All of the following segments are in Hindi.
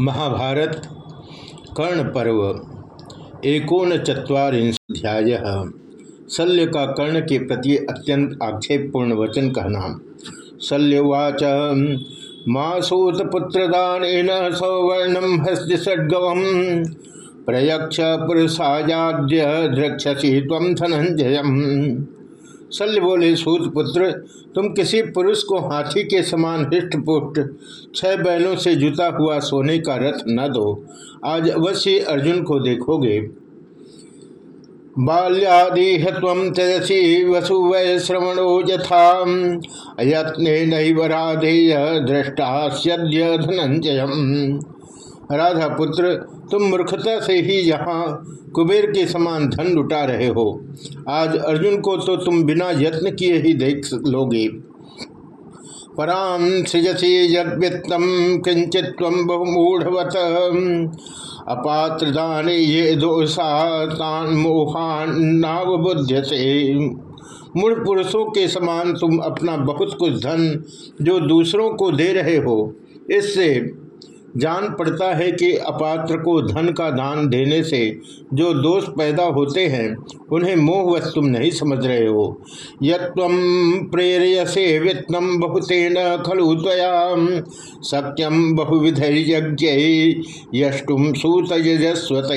महाभारत कर्ण पर्व एकोन चुरीध्याय शल्य का कर्ण के प्रति अत्यंत आक्षेपपूर्ण वचन कहना। शल्यवाच मासूतपुत्रदान सौवर्णम हस्तिषड्गव, प्रयक्ष पुरुषाजाद्य द्रक्षसी धनंजय शल्य बोले, सूत पुत्र, तुम किसी पुरुष को हाथी के समान हृष्ट पुष्ट छह बैलों से जुता हुआ सोने का रथ न दो। आज अवश्य अर्जुन को देखोगे। बाल्यादीह तम त्यजसी वसु यथा अयत्ने नैवराधेय दृष्टा सद्य राधा पुत्र तुम मूर्खता से ही यहाँ कुबेर के समान धन लुटा रहे हो। आज अर्जुन को तो तुम बिना यत्न किए ही देख लोगे। पराम सृजसी यद्वित्तम, किंचित बहुमूढ़वत। अपात्रदान ये दोषान मोहान नावबुद्ध से मूढ़ पुरुषों के समान तुम अपना बहुत कुछ धन जो दूसरों को दे रहे हो, इससे जान पड़ता है कि अपात्र को धन का दान देने से जो दोष पैदा होते हैं, उन्हें मोहवत तुम नहीं समझ रहे हो। यम प्रेरयसे वित्तम बहुतेन खलु तया सत्यम बहुविधर्यज्ञ यष्टुम सूत यजस्वत।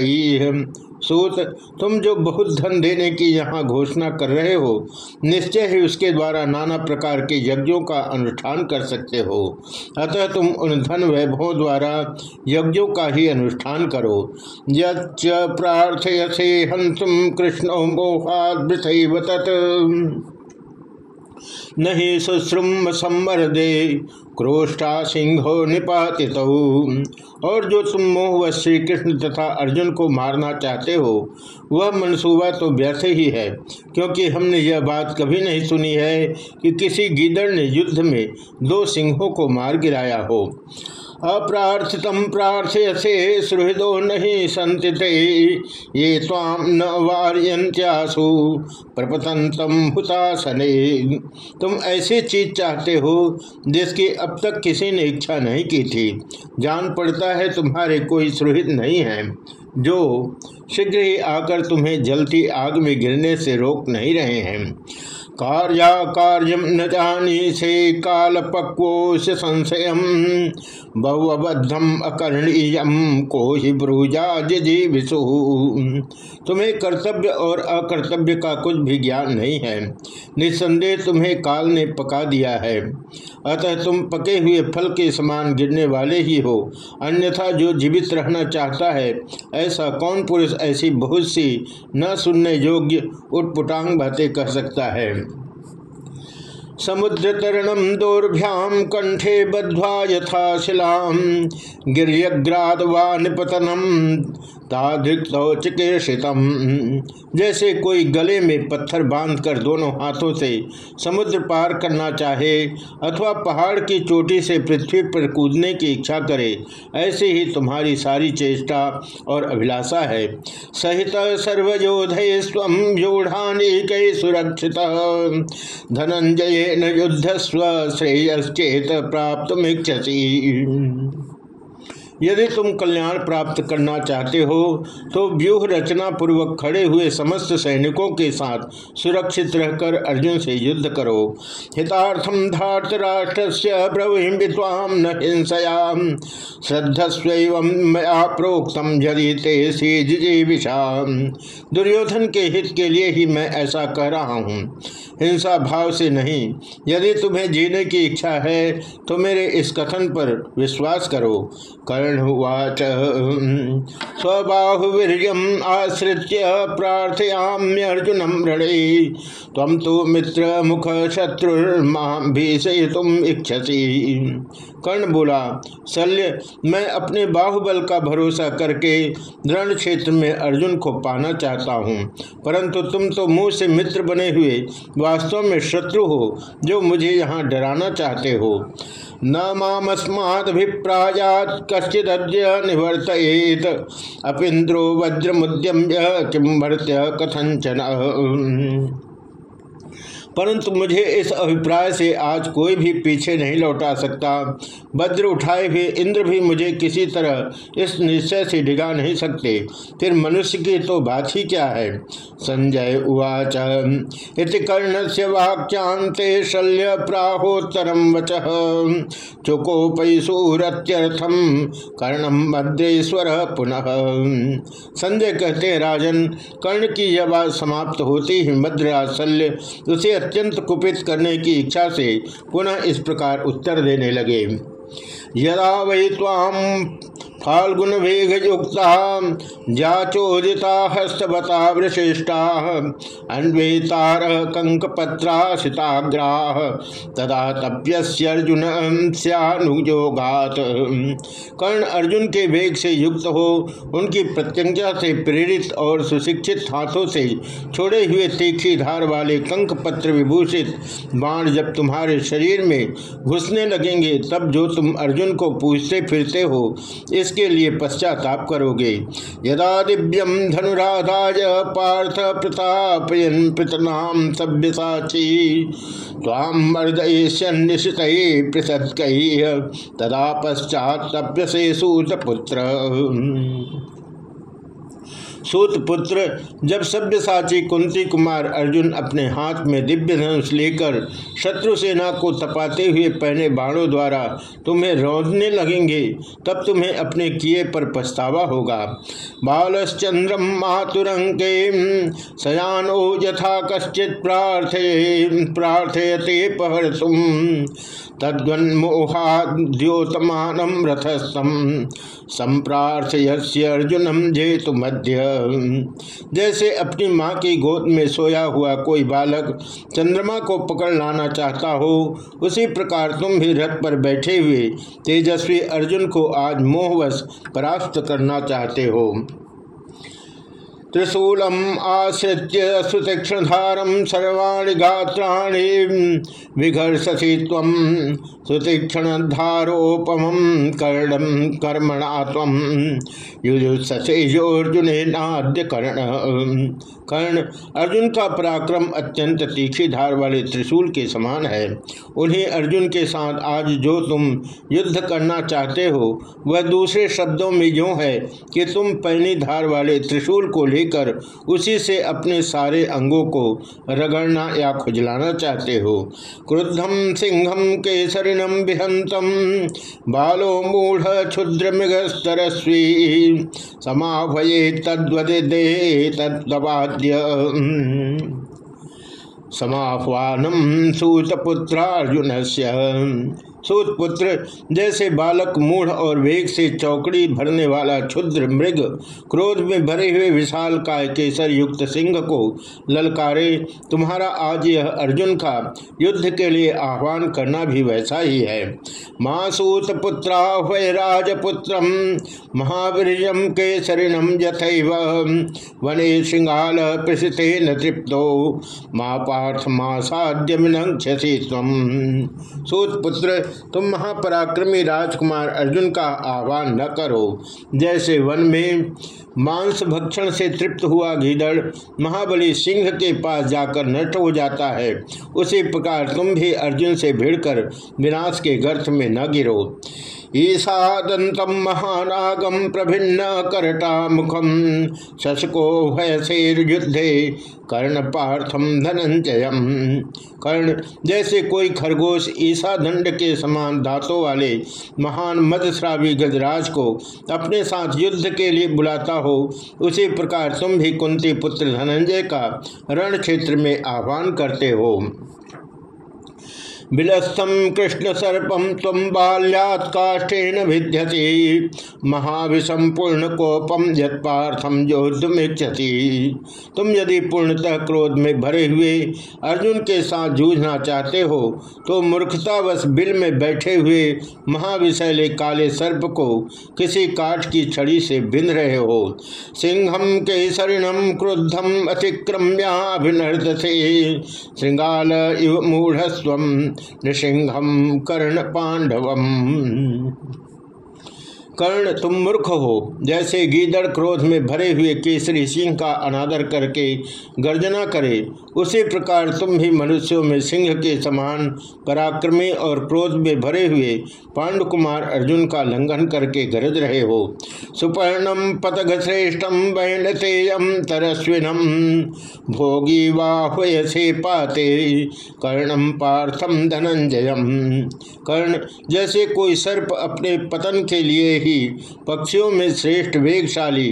सूत, तुम जो बहुत धन देने की यहाँ घोषणा कर रहे हो, निश्चय ही उसके द्वारा नाना प्रकार के यज्ञों का अनुष्ठान कर सकते हो। अतः तुम उन धन वैभवों द्वारा यज्ञों का ही अनुष्ठान करो। यच्च प्रार्थयसे हंसुम कृष्ण मोहात नहीं सुश्रुम सम्मर्दे क्रोष्टा सिंहो निपाति और जो तुम मोहवश श्री कृष्ण तथा अर्जुन को मारना चाहते हो, वह मनसूबा तो व्यर्थ ही है, क्योंकि हमने यह बात कभी नहीं सुनी है कि किसी गीदड़ ने युद्ध में दो सिंहों को मार गिराया हो। अप्रार्थित प्रार्थयसे सुहृदो नहीं संति ये ताम न वार्यंत्यासु प्रपतंतम हुतासने। तुम ऐसी चीज़ चाहते हो, जिसकी अब तक किसी ने इच्छा नहीं की थी। जान पड़ता है तुम्हारे कोई सुरहित नहीं है। जो शीघ्र ही आकर तुम्हें जलती आग में गिरने से रोक नहीं रहे हैं। कार्या कार्यम न जानी से काल पक्वोश संशय। बहुअबद्धम अकर्णीयम को ही ब्रूजा विशु तुम्हें कर्तव्य और अकर्तव्य का कुछ भी ज्ञान नहीं है। निस्संदेह तुम्हें काल ने पका दिया है। अतः तुम पके हुए फल के समान गिरने वाले ही हो। अन्यथा जो जीवित रहना चाहता है, ऐसा कौन पुरुष ऐसी बहुत सी न सुनने योग्य उटपुटांग बातें कह सकता है? समुद्र तरणम दोर्भ्याम कंठे बद्वा यथा शिलाम गिर्यग्राद निपतनम चिकीर्षितम जैसे कोई गले में पत्थर बांधकर दोनों हाथों से समुद्र पार करना चाहे, अथवा पहाड़ की चोटी से पृथ्वी पर कूदने की इच्छा करे, ऐसे ही तुम्हारी सारी चेष्टा और अभिलाषा है। सहित सर्वयोध स्व योढ़ानी कई सुरक्षित। धनंजय न युद्ध स्व श्रेयश्चेत प्राप्त यदि तुम कल्याण प्राप्त करना चाहते हो तो व्यूह रचना पूर्वक खड़े हुए समस्त सैनिकों के साथ सुरक्षित रहकर अर्जुन से युद्ध करो। हितार्थम धार्त राष्ट्र से ब्रवीम न हिंसयाम। श्रद्धस्व मया प्रोक्तम यदि ते दुर्योधन के हित के लिए ही मैं ऐसा कह रहा हूँ। हिंसा भाव से नहीं, यदि तुम्हें जीने की इच्छा है तो मेरे इस कथन पर विश्वास करो। कर्णुवाच स्वबाहुवीर आश्रित प्रार्थयाम्यर्जुनम ऋणे। तम तो मित्र मुख शत्रुर्माम तुम इच्छसी। कर्ण बोला, शल्य, मैं अपने बाहुबल का भरोसा करके रण क्षेत्र में अर्जुन को पाना चाहता हूँ। परंतु तुम तो मुँह से मित्र बने हुए वास्तव में शत्रु हो, जो मुझे यहाँ डराना चाहते हो। न मामस्माभिप्रायात कश्चिद्य निवर्तयेत अपिंद्रो वज्रमुद्यम्य किम भर्त्य परंतु मुझे इस अभिप्राय से आज कोई भी पीछे नहीं लौटा सकता। वज्र उठाए हुए इंद्र भी मुझे किसी तरह इस निश्चय से डिगा नहीं सकते। फिर मनुष्य की तो बात ही क्या है? संजय उवाच, इति कर्ण से वाक्यांते शल्य प्राहोत्तरम वच। चुकोपैसूरत्यर्थम कर्णम भद्रेश्वर पुनः। संजय कहते राजन, कर्ण की यह बात समाप्त होती ही मद्राज शल्य उसे अत्यंत कुपित करने की इच्छा से पुनः इस प्रकार उत्तर देने लगे। यदा वै ताम फाल्गुन वेग युक्ता जाचोदिता हस्तवता वृशिष्टा अन्वेतार कंकपत्रा सिताग्राह तदा तप्यर्जुन सनुयोगात कर्ण अर्जुन के वेग से युक्त हो, उनकी प्रत्यंजा से प्रेरित और सुशिक्षित हाथों से छोड़े हुए तीखी धार वाले कंक पत्र विभूषित बाण जब तुम्हारे शरीर में घुसने लगेंगे, तब जो तुम अर्जुन को पूछते फिरते हो, इस इसके लिए पश्चाताप करोगे। यदा दिव्यम धनुराधाय पार्थ प्रतापयन पितनाम सभ्यसाची। ताम मर्दयिष्यन्निशित पृथक तदा पश्चात सभ्य से सूत पुत्र। सूत पुत्र जब सभ्यसाची कुंती कुमार अर्जुन अपने हाथ में दिव्य धनुष लेकर शत्रु सेना को तपाते हुए पहने बाणों द्वारा तुम्हें रौदने लगेंगे, तब तुम्हें अपने किए पर पछतावा होगा। बालश्चंद्रम मातुरंके सयानो यथा कश्चित प्रार्थे, प्रार्थयते पहर तुम तद्वन्मोहाद्योतमान रथस्थम। संप्रार्थयस्य अर्जुनम जेतु मध्य। जैसे अपनी माँ की गोद में सोया हुआ कोई बालक चंद्रमा को पकड़ लाना चाहता हो, उसी प्रकार तुम भी रथ पर बैठे हुए तेजस्वी अर्जुन को आज मोहवश परास्त करना चाहते हो। त्रिशूलम आश्रित्य सुतीक्षणधारम सर्वाणी गात्राणी विघर्षसी तम सुतीक्षणधारोपम कर्णम कर्मणा युजुत्सोर्जुन नाद्य कर्ण कर्ण अर्जुन का पराक्रम अत्यंत तीखी धार वाले त्रिशूल के समान है। उन्हें अर्जुन के साथ आज जो तुम युद्ध करना चाहते हो, वह दूसरे शब्दों में यूँ है कि तुम पैनी धार वाले त्रिशूल को लेकर उसी से अपने सारे अंगों को रगड़ना या खुजलाना चाहते हो। क्रुद्धम सिंहम केसरिणम विहंतम बालो मूढ़ क्षुद्र मृगस्तरस्वी समाभये तद्वदे तद्वाद्य समाह्वानम सूतपुत्रार्जुन से सूतपुत्र जैसे बालक मूढ़ और वेग से चौकड़ी भरने वाला क्षुद्र मृग, क्रोध में भरे हुए विशाल काय केसर युक्त सिंह को, ललकारे, तुम्हारा आज यह अर्जुन का युद्ध के लिए आह्वान करना भी वैसा ही है। माँ सूत पुत्रा राजपुत्र महावीर केसरिणम यथैव, वने श्रृंगाल प्रसिते न तृप्तो, माँ पार्थ माँ साध्य मिनक्षसी सूतपुत्र तुम महापराक्रमी राजकुमार अर्जुन का आह्वान न करो। जैसे वन में मांस भक्षण से तृप्त हुआ गीदड़ महाबली सिंह के पास जाकर नष्ट हो जाता है, उसी प्रकार तुम भी अर्जुन से भिड़कर विनाश के गर्थ में न गिरो। ईसादंतम महानागम प्रभिन्न करटा मुखम शशको युद्धे कर्ण पार्थम धनंजयम कर्ण जैसे कोई खरगोश ईसा दंड के समान दांतों वाले महान मदश्रावी गजराज को अपने साथ युद्ध के लिए बुलाता हो, उसी प्रकार तुम भी कुंती पुत्र धनंजय का रण क्षेत्र में आह्वान करते हो। बिलस्थम कृष्ण सर्पम तम बाल्यात काष्ठेन विद्यति महाविषम पूर्ण कोपम यथपार्थम योद्धमिच्छति। तुम यदि पूर्णतः क्रोध में भरे हुए अर्जुन के साथ जूझना चाहते हो तो मूर्खतावश बिल में बैठे हुए महाविषैले काले सर्प को किसी काठ की छड़ी से बिंद रहे हो। सिंहम के केसरिणम क्रुद्धम अतिक्रम्याभिनर्द से श्रृंगाल इव मूढ़स्व नृसिंहम कर्ण पांडवम कर्ण, तुम मूर्ख हो। जैसे गीदड़ क्रोध में भरे हुए केसरी सिंह का अनादर करके गर्जना करे उसी प्रकार तुम भी मनुष्यों में सिंह के समान पराक्रमी और क्रोध में भरे हुए पांडु कुमार अर्जुन का लंघन करके गरज रहे हो। सुपर्णम पतघ श्रेष्ठम वैनतेयम तरस्विनम, भोगी वाहसे पाते कर्णम पार्थम धनंजयम। कर्ण, जैसे कोई सर्प अपने पतन के लिए ही पक्षियों में श्रेष्ठ वेगशाली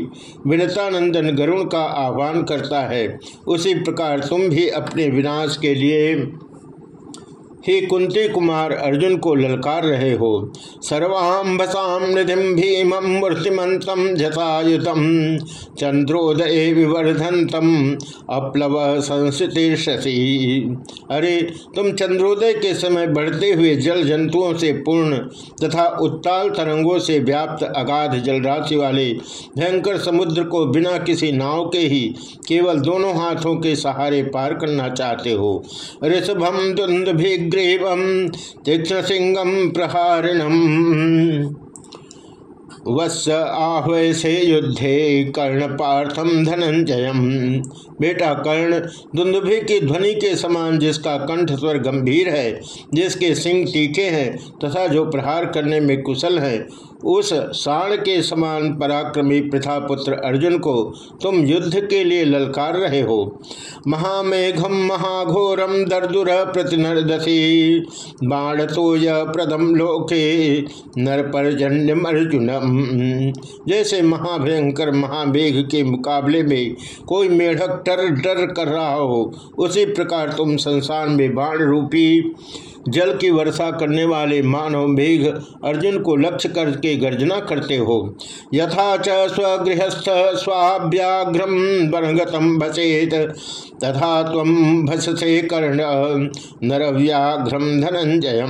विनतानंदन गरुण का आह्वान करता है, उसी प्रकार तुम भी अपने विनाश के लिए हे कुंती कुमार, अर्जुन को ललकार रहे हो। सर्वाम्भसाम निधि भीम मूर्तिमंतम जतायुतम चंद्रोदय अप्लव संस्थिति अरे, तुम चंद्रोदय के समय बढ़ते हुए जल जंतुओं से पूर्ण तथा उत्ताल तरंगों से व्याप्त अगाध जलराशि वाले भयंकर समुद्र को बिना किसी नाव के ही केवल दोनों हाथों के सहारे पार करना चाहते हो। ऋषभम द्वंद भी ग्रीवम तीक्षण सिंगम प्रहारिणम। वत्स आहवय से युद्धे कर्ण पार्थम धनंजयम बेटा कर्ण, दुंदुभि की ध्वनि के समान जिसका कंठ स्वर गंभीर है, जिसके सिंह तीखे हैं, तथा जो प्रहार करने में कुशल है उस साण के समान पराक्रमी प्रथापुत्र अर्जुन को तुम युद्ध के लिए ललकार रहे हो। महामेघम, महाघोरम, दर्दुर, प्रतिनर्दसी बाण तो प्रदम लोके नर नरपर्जन्यम अर्जुनम। जैसे महाभयंकर महामेघ के मुकाबले में कोई मेढक टर डर कर रहा हो, उसी प्रकार तुम संसार में बाण रूपी जल की वर्षा करने वाले मानव मेघ अर्जुन को लक्ष्य करके गर्जना करते हो। यथा च स्वगृहस्थ स्वाभ्याघ्रम वनगतम भसेत तथा तम भससे कर्ण नरव्याघ्रम धनंजय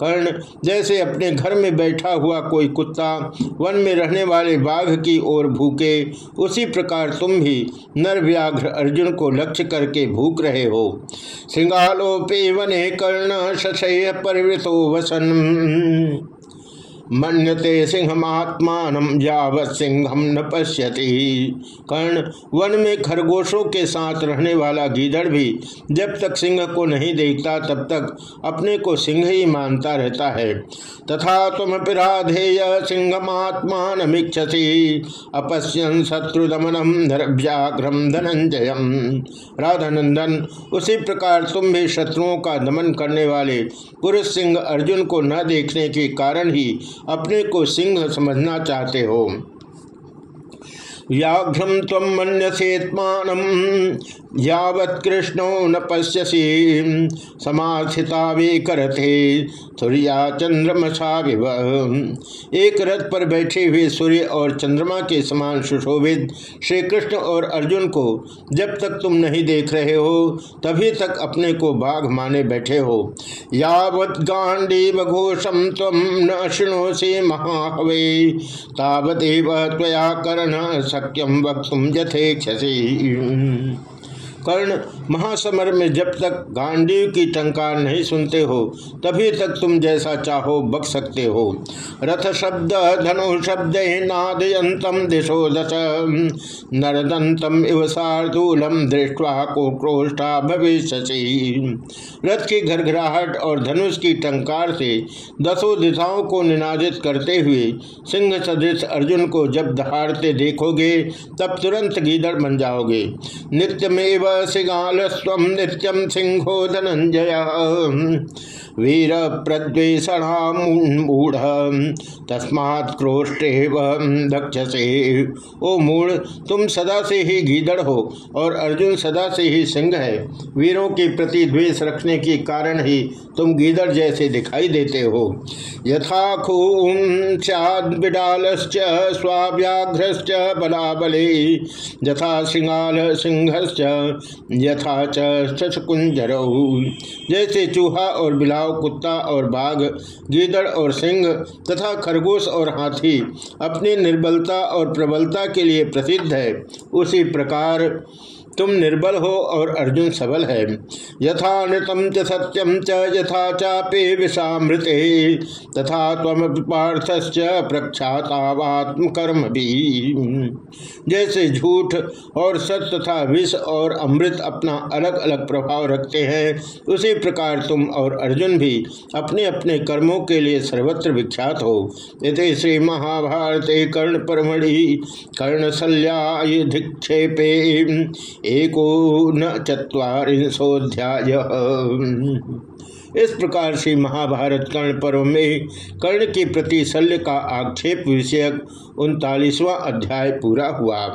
कर्ण, जैसे अपने घर में बैठा हुआ कोई कुत्ता, वन में रहने वाले बाघ की ओर भूखे, उसी प्रकार तुम भी नरव्याघ्र अर्जुन को लक्ष्य करके भूख रहे हो। सिंगालोपे वने कर्ण शशय परिवृतो वसन। मनते सिंहमात्मान जावत सिंहम न पश्यति। कर्ण वन में खरगोशों के साथ रहने वाला गीदड़ भी जब तक सिंह को नहीं देखता, तब तक अपने को सिंह ही मानता रहता है। तथा तुम पिराधेय सिंहमात्मान मिक्षसी अपश्यन शत्रुदमनम व्याघ्रम धनंजयम राधानंदन, उसी प्रकार तुम भी शत्रुओं का दमन करने वाले पुरुष सिंह अर्जुन को न देखने के कारण ही अपने को सिंह समझना चाहते हो। व्याघ्रम तम मनसेत्मान यावत कृष्णो न पश्यसी। समाथिता वे करते। सूर्या चंद्रमसा विव एक रथ पर बैठे हुए सूर्य और चंद्रमा के समान सुशोभित श्री कृष्ण और अर्जुन को जब तक तुम नहीं देख रहे हो, तभी तक अपने को बाघ माने बैठे हो। यावत गांडी घोषम तम न शुणोसी महाहवे। तावदेव त्वया कर्ण सक्यम वक्तुम यथेक्षसी। कर्ण महासमर में जब तक गांडीव की टंकार नहीं सुनते हो, तभी तक तुम जैसा चाहो बक सकते हो। रथ शब्द, धनु शब्द नादयंतम दिशो दश। नरदंतम इव शार्दूलम दृष्टवा को क्रोष्टा भविष्य रथ की घरघराहट और धनुष की टंकार से दसों दिशाओं को निनादित करते हुए सिंह सदृश अर्जुन को जब दहाड़ते देखोगे, तब तुरंत गीदड़ बन जाओगे। नित्य नित्यमेव सिगाल स्व नित्यम सिंहो धनंजय वीर प्रद्वेषणामूढ़ तस्मात् क्रोष्टे दक्षसे ओ मूढ़, तुम सदा से ही गीदड़ हो और अर्जुन सदा से ही सिंह है। वीरों के प्रति द्वेष रखने के कारण ही तुम गीदड़ जैसे दिखाई देते हो। यथा खूम बिडालश्च स्वाव्याघ्रश्च, बलाबले। यथा सिंगाल सिंहश्च यथा चुंजर जैसे चूहा और बिलाव, कुत्ता और बाघ, गीदड़ और सिंह, तथा खरगोश और हाथी अपनी निर्बलता और प्रबलता के लिए प्रसिद्ध है। उसी प्रकार तुम निर्बल हो और अर्जुन सबल है। यथा नृतम च सत्यम च यथा चापे विषामृते तथा तम पार्थश्च प्रख्यातावात्म कर्म भी जैसे झूठ और सत्य तथा विष और अमृत अपना अलग अलग प्रभाव रखते हैं, उसी प्रकार तुम और अर्जुन भी अपने अपने कर्मों के लिए सर्वत्र विख्यात हो। ये श्री महाभारते कर्ण परमढ़ि कर्णशल्याधिक्षेपे एको न चुरीशोध्याय इस प्रकार से महाभारत कर्ण पर्व में कर्ण के प्रति शल्य का आक्षेप विषयक उनतालीसवां अध्याय पूरा हुआ।